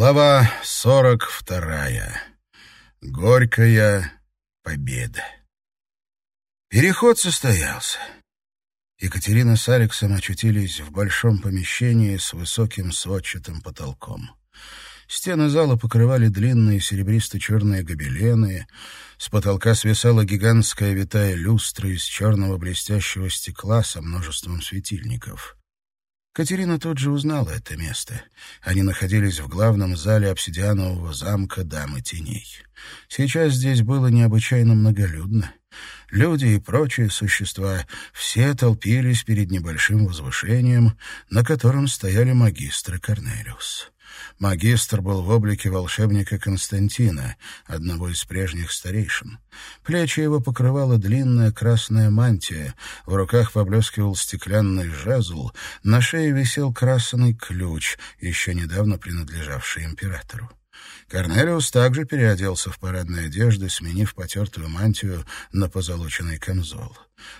Глава сорок вторая. Горькая победа. Переход состоялся. Екатерина с Алексом очутились в большом помещении с высоким сводчатым потолком. Стены зала покрывали длинные серебристо-черные гобелены, с потолка свисала гигантская витая люстра из черного блестящего стекла со множеством светильников. Катерина тут же узнала это место. Они находились в главном зале обсидианового замка Дамы Теней. Сейчас здесь было необычайно многолюдно. Люди и прочие существа все толпились перед небольшим возвышением, на котором стояли магистры Корнелиус. Магистр был в облике волшебника Константина, одного из прежних старейшин. Плечи его покрывала длинная красная мантия, в руках поблескивал стеклянный жезл, на шее висел красный ключ, еще недавно принадлежавший императору. Корнелиус также переоделся в парадные одежды, сменив потертую мантию на позолоченный камзол.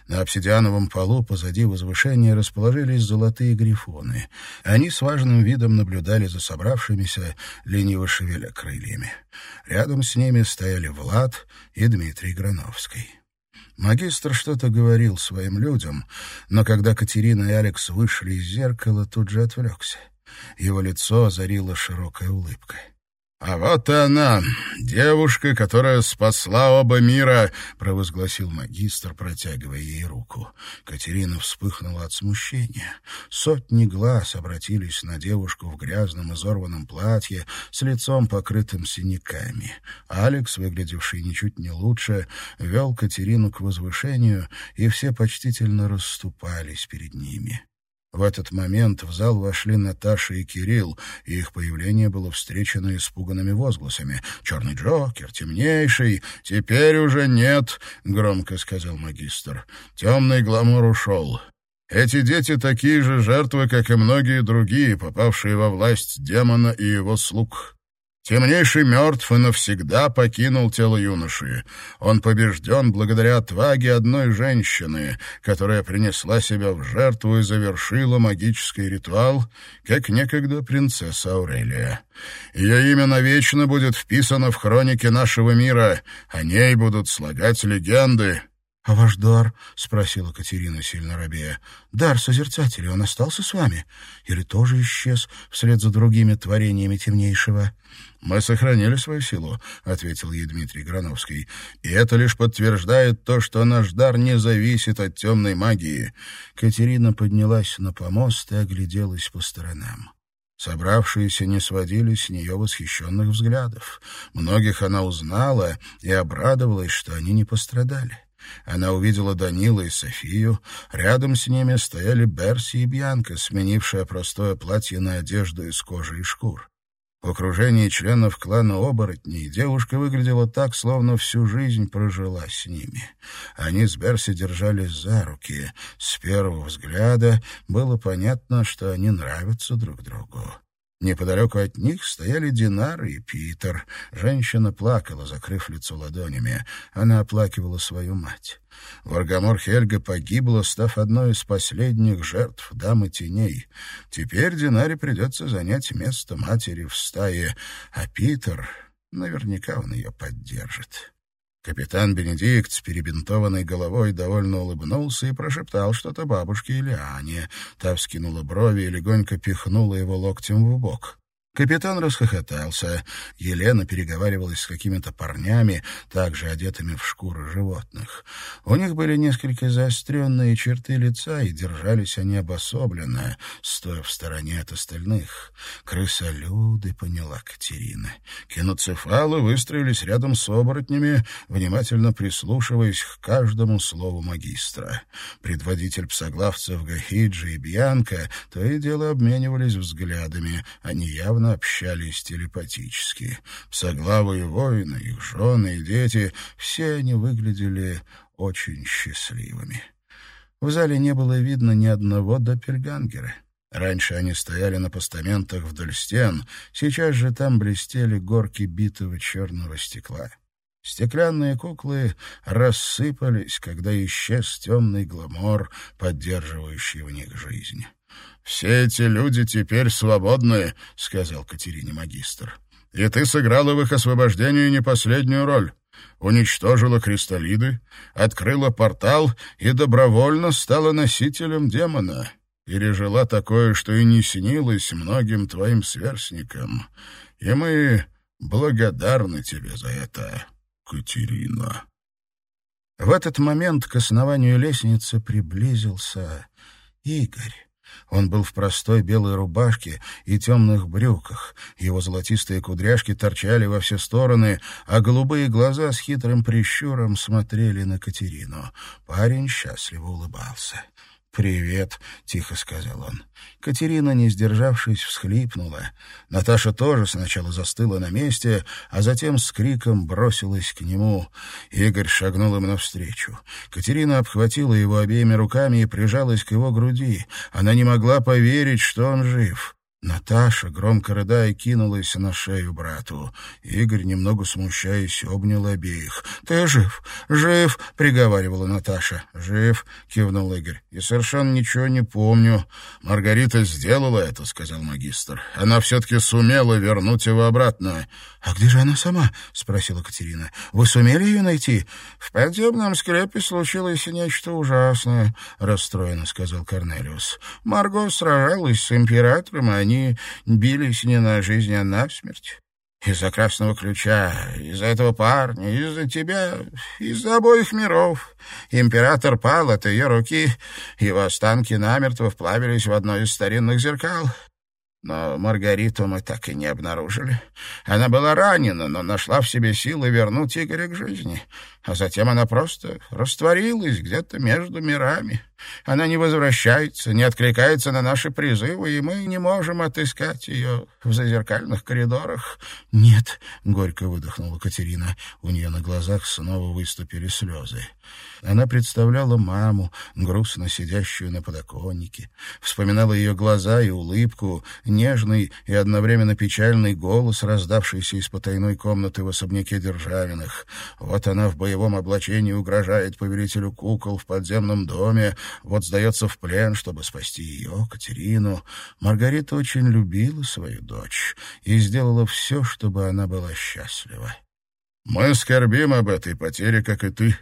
На обсидиановом полу позади возвышения расположились золотые грифоны. Они с важным видом наблюдали за собравшимися, лениво шевеля крыльями. Рядом с ними стояли Влад и Дмитрий Грановский. Магистр что-то говорил своим людям, но когда Катерина и Алекс вышли из зеркала, тут же отвлекся. Его лицо озарила широкая улыбка. «А вот она, девушка, которая спасла оба мира», — провозгласил магистр, протягивая ей руку. Катерина вспыхнула от смущения. Сотни глаз обратились на девушку в грязном изорванном платье с лицом, покрытым синяками. Алекс, выглядевший ничуть не лучше, вел Катерину к возвышению, и все почтительно расступались перед ними. В этот момент в зал вошли Наташа и Кирилл, и их появление было встречено испуганными возгласами. «Черный Джокер, темнейший, теперь уже нет», — громко сказал магистр. «Темный гламур ушел. Эти дети такие же жертвы, как и многие другие, попавшие во власть демона и его слуг. Темнейший мертв и навсегда покинул тело юноши. Он побежден благодаря отваге одной женщины, которая принесла себя в жертву и завершила магический ритуал, как некогда принцесса Аурелия. Ее имя навечно будет вписано в хроники нашего мира, о ней будут слагать легенды. — А ваш дар? — спросила Катерина, сильно робея. — Дар Созерцателя, он остался с вами? Или тоже исчез вслед за другими творениями темнейшего? — Мы сохранили свою силу, — ответил ей Дмитрий Грановский. — И это лишь подтверждает то, что наш дар не зависит от темной магии. Катерина поднялась на помост и огляделась по сторонам. Собравшиеся не сводили с нее восхищенных взглядов. Многих она узнала и обрадовалась, что они не пострадали. Она увидела Данила и Софию. Рядом с ними стояли Берси и Бьянка, сменившая простое платье на одежду из кожи и шкур. В окружении членов клана оборотней девушка выглядела так, словно всю жизнь прожила с ними. Они с Берси держались за руки. С первого взгляда было понятно, что они нравятся друг другу. Неподалеку от них стояли Динар и Питер. Женщина плакала, закрыв лицо ладонями. Она оплакивала свою мать. Варгамор Хельга погибла, став одной из последних жертв дамы теней. Теперь Динаре придется занять место матери в стае, а Питер... Наверняка он ее поддержит. Капитан Бенедикт с перебинтованной головой довольно улыбнулся и прошептал что-то бабушке или Ане. Та вскинула брови и легонько пихнула его локтем в бок. Капитан расхохотался. Елена переговаривалась с какими-то парнями, также одетыми в шкуры животных. У них были несколько заостренные черты лица, и держались они обособленно, стоя в стороне от остальных. «Крысолюды», — поняла Катерина. Киноцефалы выстроились рядом с оборотнями, внимательно прислушиваясь к каждому слову магистра. Предводитель псоглавцев Гахиджи и Бьянка то и дело обменивались взглядами. Они явно явно общались телепатически. Псоглавые воины, их жены и дети, все они выглядели очень счастливыми. В зале не было видно ни одного доппельгангера. Раньше они стояли на постаментах вдоль стен, сейчас же там блестели горки битого черного стекла. Стеклянные куклы рассыпались, когда исчез темный гламор, поддерживающий в них жизнь. «Все эти люди теперь свободны», — сказал Катерине магистр. «И ты сыграла в их освобождении не последнюю роль. Уничтожила кристаллиды, открыла портал и добровольно стала носителем демона. Пережила такое, что и не снилось многим твоим сверстникам. И мы благодарны тебе за это, Катерина». В этот момент к основанию лестницы приблизился Игорь. Он был в простой белой рубашке и темных брюках. Его золотистые кудряшки торчали во все стороны, а голубые глаза с хитрым прищуром смотрели на Катерину. Парень счастливо улыбался. «Привет», — тихо сказал он. Катерина, не сдержавшись, всхлипнула. Наташа тоже сначала застыла на месте, а затем с криком бросилась к нему. Игорь шагнул им навстречу. Катерина обхватила его обеими руками и прижалась к его груди. Она не могла поверить, что он жив. Наташа, громко рыдая, кинулась на шею брату. Игорь, немного смущаясь, обнял обеих. «Ты жив? Жив!» — приговаривала Наташа. «Жив!» — кивнул Игорь. «И совершенно ничего не помню. Маргарита сделала это», — сказал магистр. «Она все-таки сумела вернуть его обратно». «А где же она сама?» — спросила Катерина. «Вы сумели ее найти?» «В подземном склепе случилось нечто ужасное», — расстроенно сказал Корнелиус. «Марго сражалась с императором, и они они бились не на жизнь, а на смерть. Из-за красного ключа, из-за этого парня, из-за тебя, из-за обоих миров. Император пал от ее руки, его останки намертво вплавились в одно из старинных зеркал. Но Маргариту мы так и не обнаружили. Она была ранена, но нашла в себе силы вернуть Игоря к жизни. А затем она просто растворилась где-то между мирами. Она не возвращается, не откликается на наши призывы, и мы не можем отыскать ее в зазеркальных коридорах. — Нет, — горько выдохнула Катерина. У нее на глазах снова выступили слезы. Она представляла маму, грустно сидящую на подоконнике, вспоминала ее глаза и улыбку, нежный и одновременно печальный голос, раздавшийся из потайной комнаты в особняке Державиных. Вот она в боевом облачении угрожает повелителю кукол в подземном доме, вот сдается в плен, чтобы спасти ее, Катерину. Маргарита очень любила свою дочь и сделала все, чтобы она была счастлива. «Мы скорбим об этой потере, как и ты»,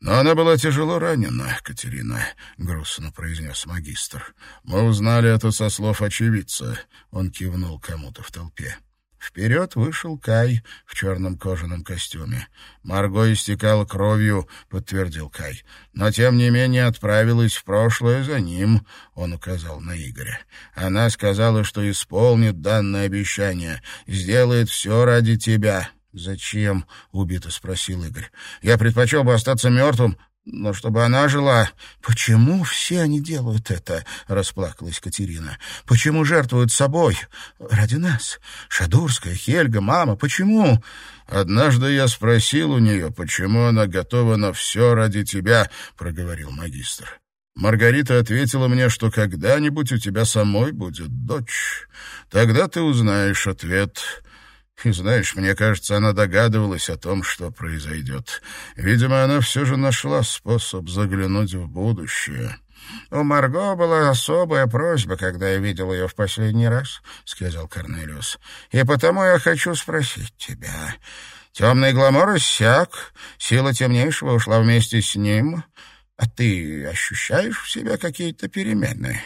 «Но она была тяжело ранена, Катерина», — грустно произнес магистр. «Мы узнали это со слов очевидца», — он кивнул кому-то в толпе. Вперед вышел Кай в черном кожаном костюме. «Марго истекала кровью», — подтвердил Кай. «Но, тем не менее, отправилась в прошлое за ним», — он указал на Игоря. «Она сказала, что исполнит данное обещание, сделает все ради тебя». «Зачем?» — убито спросил Игорь. «Я предпочел бы остаться мертвым, но чтобы она жила... Почему все они делают это? Расплакалась Катерина. Почему жертвуют собой? Ради нас. Шадурская, Хельга, мама. Почему? Однажды я спросил у нее, почему она готова на все ради тебя, проговорил магистр. Маргарита ответила мне, что когда-нибудь у тебя самой будет дочь. Тогда ты узнаешь ответ. И знаешь, мне кажется, она догадывалась о том, что произойдет. Видимо, она все же нашла способ заглянуть в будущее. «У Марго была особая просьба, когда я видел ее в последний раз», — сказал Корнелиус. «И потому я хочу спросить тебя. Темный гламор иссяк, сила темнейшего ушла вместе с ним, а ты ощущаешь в себе какие-то перемены?»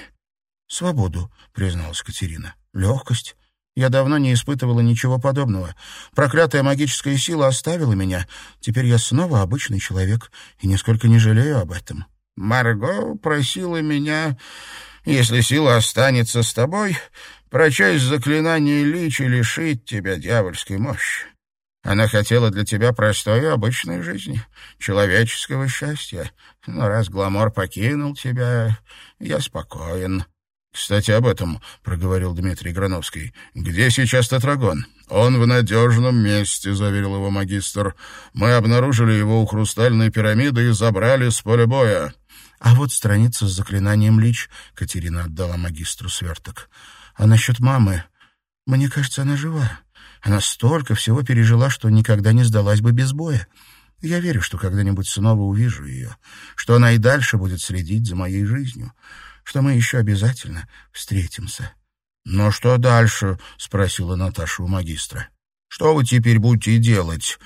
«Свободу», — призналась Катерина. «Легкость, я давно не испытывала ничего подобного. Проклятая магическая сила оставила меня. Теперь я снова обычный человек и нисколько не жалею об этом. Марго просила меня, если сила останется с тобой, прочесть заклинание Лич и лишить тебя дьявольской мощи. Она хотела для тебя простой и обычной жизни, человеческого счастья. Но раз Гламор покинул тебя, я спокоен. «Кстати, об этом», — проговорил Дмитрий Грановский. «Где сейчас Тетрагон?» «Он в надежном месте», — заверил его магистр. «Мы обнаружили его у хрустальной пирамиды и забрали с поля боя». «А вот страница с заклинанием Лич», — Катерина отдала магистру сверток. «А насчет мамы? Мне кажется, она жива. Она столько всего пережила, что никогда не сдалась бы без боя. Я верю, что когда-нибудь снова увижу ее, что она и дальше будет следить за моей жизнью, что мы еще обязательно встретимся. — Ну что дальше? — спросила Наташа у магистра. — Что вы теперь будете делать?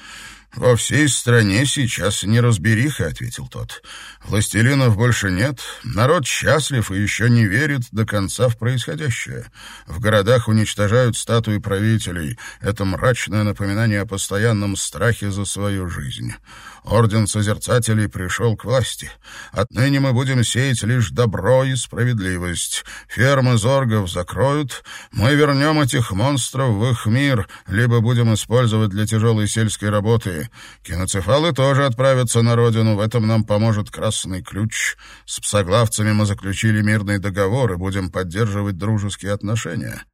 «Во всей стране сейчас неразбериха», — ответил тот. «Властелинов больше нет, народ счастлив и еще не верит до конца в происходящее. В городах уничтожают статуи правителей. Это мрачное напоминание о постоянном страхе за свою жизнь. Орден Созерцателей пришел к власти. Отныне мы будем сеять лишь добро и справедливость. Фермы зоргов закроют, мы вернем этих монстров в их мир, либо будем использовать для тяжелой сельской работы. Киноцефалы тоже отправятся на родину, в этом нам поможет Красный Ключ. С псоглавцами мы заключили мирный договор и будем поддерживать дружеские отношения.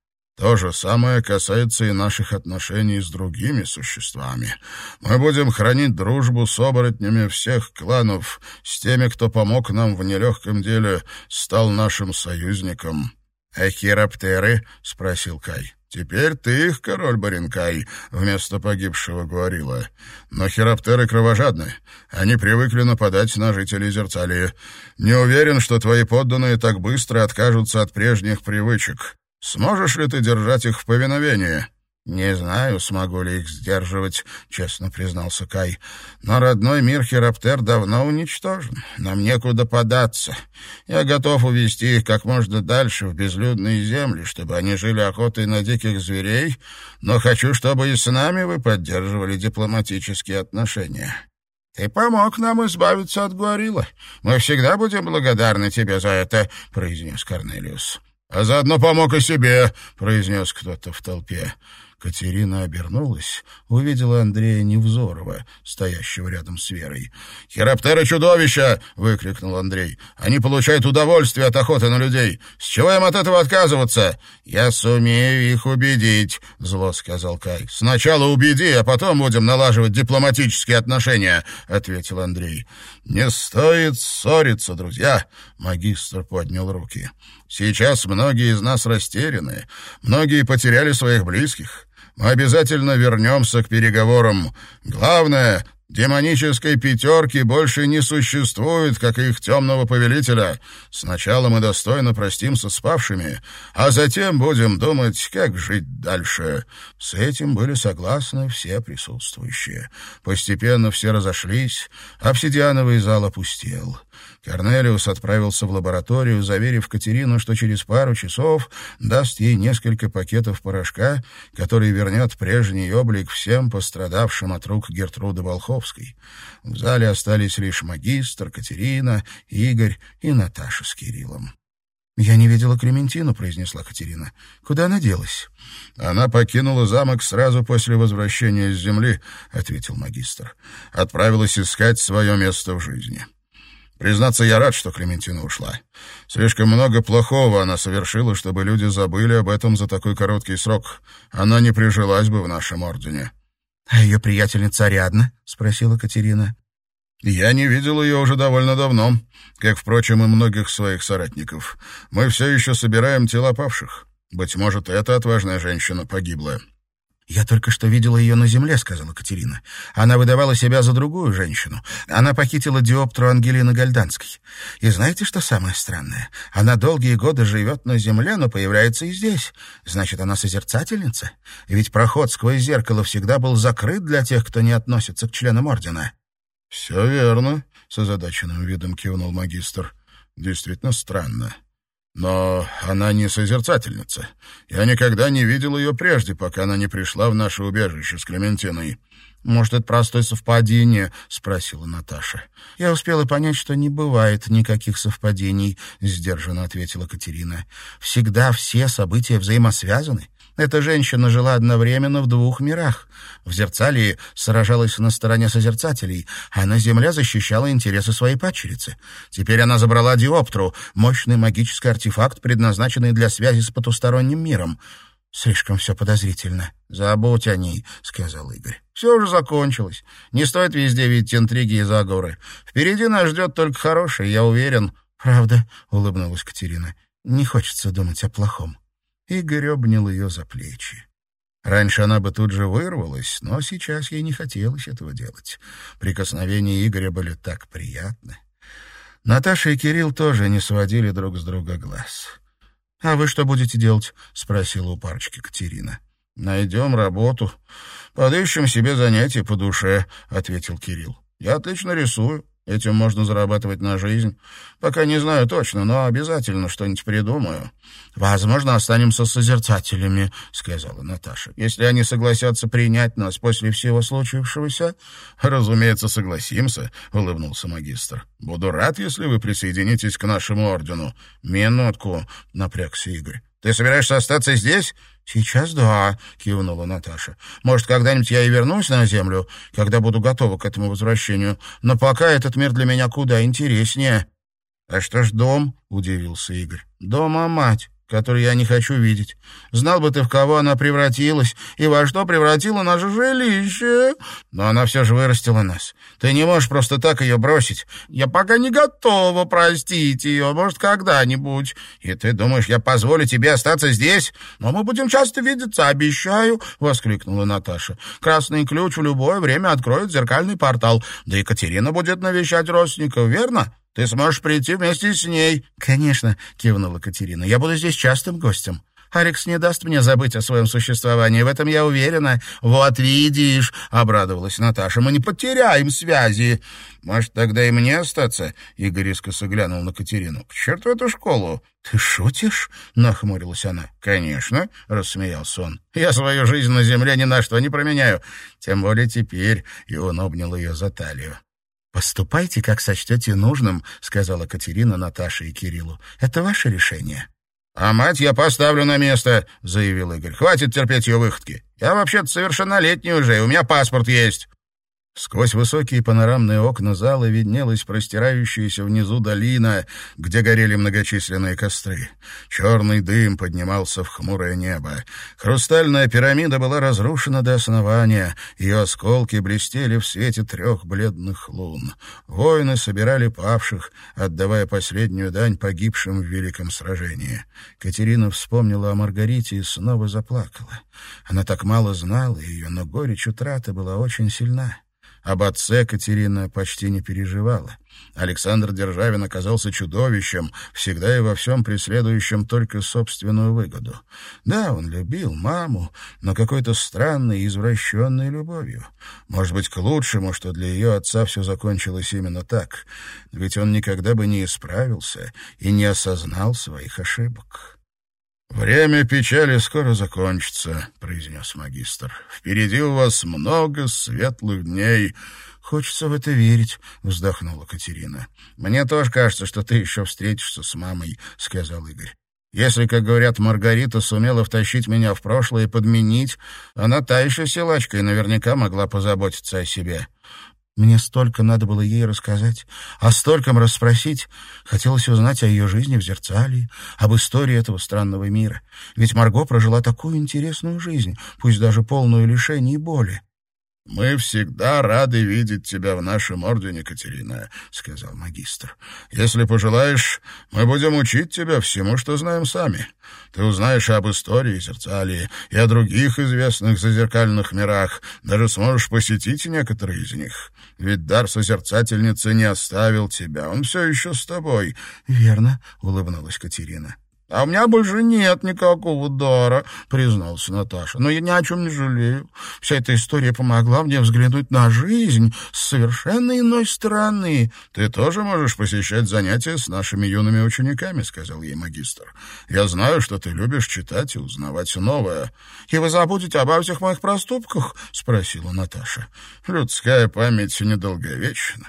То же самое касается и наших отношений с другими существами. Мы будем хранить дружбу с оборотнями всех кланов, с теми, кто помог нам в нелегком деле, стал нашим союзником. — А хироптеры? — спросил Кай. — Теперь ты их, король Баренкай, — вместо погибшего говорила. Но хироптеры кровожадны. Они привыкли нападать на жителей Зерцалии. Не уверен, что твои подданные так быстро откажутся от прежних привычек. Сможешь ли ты держать их в повиновении?» «Не знаю, смогу ли их сдерживать», — честно признался Кай. «Но родной мир Хироптер давно уничтожен. Нам некуда податься. Я готов увести их как можно дальше в безлюдные земли, чтобы они жили охотой на диких зверей, но хочу, чтобы и с нами вы поддерживали дипломатические отношения». «Ты помог нам избавиться от Гуарила. Мы всегда будем благодарны тебе за это», — произнес Корнелиус. «А заодно помог и себе», — произнес кто-то в толпе. Катерина обернулась, увидела Андрея Невзорова, стоящего рядом с Верой. «Хироптеры чудовища!» — выкрикнул Андрей. «Они получают удовольствие от охоты на людей. С чего им от этого отказываться?» «Я сумею их убедить», — зло сказал Кай. «Сначала убеди, а потом будем налаживать дипломатические отношения», — ответил Андрей. «Не стоит ссориться, друзья», — магистр поднял руки. «Сейчас многие из нас растеряны, многие потеряли своих близких». Мы обязательно вернемся к переговорам. Главное, демонической пятерки больше не существует, как и их темного повелителя. Сначала мы достойно простимся с павшими, а затем будем думать, как жить дальше. С этим были согласны все присутствующие. Постепенно все разошлись, обсидиановый зал опустел. Корнелиус отправился в лабораторию, заверив Катерину, что через пару часов даст ей несколько пакетов порошка, который вернет прежний облик всем пострадавшим от рук Гертруды Волховской. В зале остались лишь магистр, Катерина, Игорь и Наташа с Кириллом. «Я не видела Клементину», — произнесла Катерина. «Куда она делась?» «Она покинула замок сразу после возвращения с земли», — ответил магистр. «Отправилась искать свое место в жизни». Признаться, я рад, что Клементина ушла. Слишком много плохого она совершила, чтобы люди забыли об этом за такой короткий срок. Она не прижилась бы в нашем ордене. — А ее приятельница Ариадна? — спросила Катерина. — Я не видел ее уже довольно давно, как, впрочем, и многих своих соратников. Мы все еще собираем тела павших. Быть может, эта отважная женщина погибла. «Я только что видела ее на земле», — сказала Катерина. «Она выдавала себя за другую женщину. Она похитила диоптру Ангелины Гальданской. И знаете, что самое странное? Она долгие годы живет на земле, но появляется и здесь. Значит, она созерцательница? Ведь проход сквозь зеркало всегда был закрыт для тех, кто не относится к членам Ордена». «Все верно», — с озадаченным видом кивнул магистр. «Действительно странно». Но она не созерцательница. Я никогда не видел ее прежде, пока она не пришла в наше убежище с Клементиной. «Может, это простое совпадение?» — спросила Наташа. «Я успела понять, что не бывает никаких совпадений», — сдержанно ответила Катерина. «Всегда все события взаимосвязаны. Эта женщина жила одновременно в двух мирах. В Зерцалии сражалась на стороне созерцателей, а на земле защищала интересы своей падчерицы. Теперь она забрала Диоптру, мощный магический артефакт, предназначенный для связи с потусторонним миром. «Слишком все подозрительно. Забудь о ней», — сказал Игорь. «Все уже закончилось. Не стоит везде видеть интриги и заговоры. Впереди нас ждет только хорошее, я уверен». «Правда», — улыбнулась Катерина. «Не хочется думать о плохом». Игорь обнял ее за плечи. Раньше она бы тут же вырвалась, но сейчас ей не хотелось этого делать. Прикосновения Игоря были так приятны. Наташа и Кирилл тоже не сводили друг с друга глаз. «А вы что будете делать?» — спросила у парочки Катерина. «Найдем работу. Подыщем себе занятие по душе», — ответил Кирилл. «Я отлично рисую. Этим можно зарабатывать на жизнь. Пока не знаю точно, но обязательно что-нибудь придумаю. Возможно, останемся созерцателями, сказала Наташа. Если они согласятся принять нас после всего случившегося, разумеется, согласимся, улыбнулся магистр. Буду рад, если вы присоединитесь к нашему ордену. Минутку, напрягся Игорь. Ты собираешься остаться здесь? «Сейчас да», — кивнула Наташа. «Может, когда-нибудь я и вернусь на Землю, когда буду готова к этому возвращению. Но пока этот мир для меня куда интереснее». «А что ж дом?» — удивился Игорь. «Дома мать который я не хочу видеть. Знал бы ты, в кого она превратилась и во что превратила наше жилище. Но она все же вырастила нас. Ты не можешь просто так ее бросить. Я пока не готова простить ее, может, когда-нибудь. И ты думаешь, я позволю тебе остаться здесь? Но мы будем часто видеться, обещаю, — воскликнула Наташа. Красный ключ в любое время откроет зеркальный портал. Да Екатерина будет навещать родственников, верно? Ты сможешь прийти вместе с ней». «Конечно», — кивнула Катерина. «Я буду здесь частым гостем. Алекс не даст мне забыть о своем существовании, в этом я уверена». «Вот видишь», — обрадовалась Наташа, — «мы не потеряем связи». «Может, тогда и мне остаться?» — Игорь искоса глянул на Катерину. «К черту эту школу!» «Ты шутишь?» — нахмурилась она. «Конечно», — рассмеялся он. «Я свою жизнь на земле ни на что не променяю. Тем более теперь». И он обнял ее за талию. «Поступайте, как сочтете нужным», — сказала Катерина Наташе и Кириллу. «Это ваше решение». «А мать я поставлю на место», — заявил Игорь. «Хватит терпеть ее выходки. Я вообще-то совершеннолетний уже, и у меня паспорт есть». Сквозь высокие панорамные окна зала виднелась простирающаяся внизу долина, где горели многочисленные костры. Черный дым поднимался в хмурое небо. Хрустальная пирамида была разрушена до основания, ее осколки блестели в свете трех бледных лун. Воины собирали павших, отдавая последнюю дань погибшим в великом сражении. Катерина вспомнила о Маргарите и снова заплакала. Она так мало знала ее, но горечь утраты была очень сильна. Об отце Катерина почти не переживала. Александр Державин оказался чудовищем, всегда и во всем преследующим только собственную выгоду. Да, он любил маму, но какой-то странной, извращенной любовью. Может быть, к лучшему, что для ее отца все закончилось именно так, ведь он никогда бы не исправился и не осознал своих ошибок. «Время печали скоро закончится», — произнес магистр. «Впереди у вас много светлых дней». «Хочется в это верить», — вздохнула Катерина. «Мне тоже кажется, что ты еще встретишься с мамой», — сказал Игорь. «Если, как говорят, Маргарита сумела втащить меня в прошлое и подменить, она та еще силачка и наверняка могла позаботиться о себе. Мне столько надо было ей рассказать, о стольком расспросить. Хотелось узнать о ее жизни в Зерцалии, об истории этого странного мира. Ведь Марго прожила такую интересную жизнь, пусть даже полную лишений и боли. «Мы всегда рады видеть тебя в нашем ордене, Катерина», — сказал магистр. «Если пожелаешь, мы будем учить тебя всему, что знаем сами. Ты узнаешь об истории Зерцалии и о других известных зазеркальных мирах, даже сможешь посетить некоторые из них. Ведь дар созерцательницы не оставил тебя, он все еще с тобой». «Верно», — улыбнулась Катерина. «А у меня больше нет никакого дара», — призналась Наташа. «Но я ни о чем не жалею. Вся эта история помогла мне взглянуть на жизнь с совершенно иной стороны». «Ты тоже можешь посещать занятия с нашими юными учениками», — сказал ей магистр. «Я знаю, что ты любишь читать и узнавать новое». «И вы забудете обо всех моих проступках?» — спросила Наташа. «Людская память недолговечна».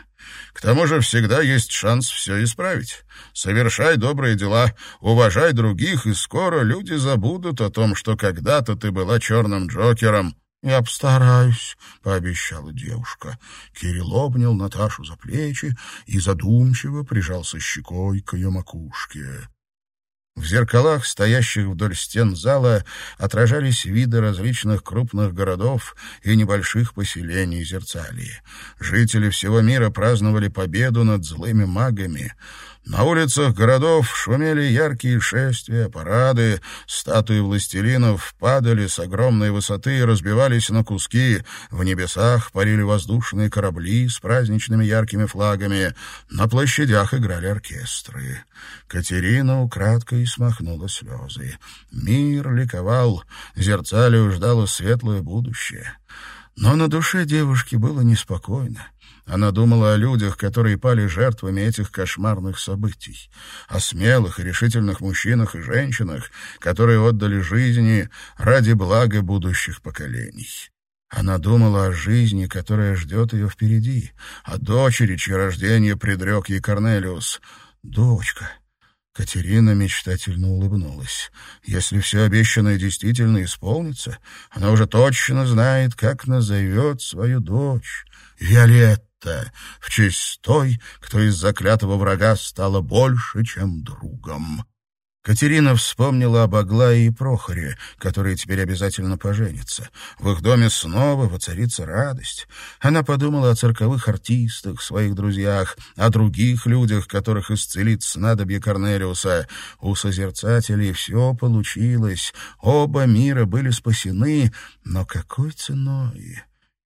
К тому же всегда есть шанс все исправить. Совершай добрые дела, уважай других, и скоро люди забудут о том, что когда-то ты была черным Джокером. «Я постараюсь», — пообещала девушка. Кирилл обнял Наташу за плечи и задумчиво прижался щекой к ее макушке. В зеркалах, стоящих вдоль стен зала, отражались виды различных крупных городов и небольших поселений Зерцалии. Жители всего мира праздновали победу над злыми магами. На улицах городов шумели яркие шествия, парады, статуи властелинов падали с огромной высоты и разбивались на куски, в небесах парили воздушные корабли с праздничными яркими флагами, на площадях играли оркестры. Катерина украдкой смахнула слезы. Мир ликовал, Зерцалию ждало светлое будущее. Но на душе девушки было неспокойно. Она думала о людях, которые пали жертвами этих кошмарных событий, о смелых и решительных мужчинах и женщинах, которые отдали жизни ради блага будущих поколений. Она думала о жизни, которая ждет ее впереди, о дочери, чье рождение предрек ей Корнелиус. «Дочка», Катерина мечтательно улыбнулась. Если все обещанное действительно исполнится, она уже точно знает, как назовет свою дочь. Виолетта, в честь той, кто из заклятого врага стала больше, чем другом. Катерина вспомнила об Аглае и Прохоре, которые теперь обязательно поженятся. В их доме снова воцарится радость. Она подумала о цирковых артистах, своих друзьях, о других людях, которых исцелит снадобье Корнелиуса. У созерцателей все получилось. Оба мира были спасены, но какой ценой?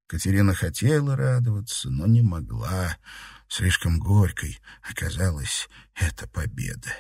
Катерина хотела радоваться, но не могла. Слишком горькой оказалась эта победа.